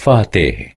Fateh.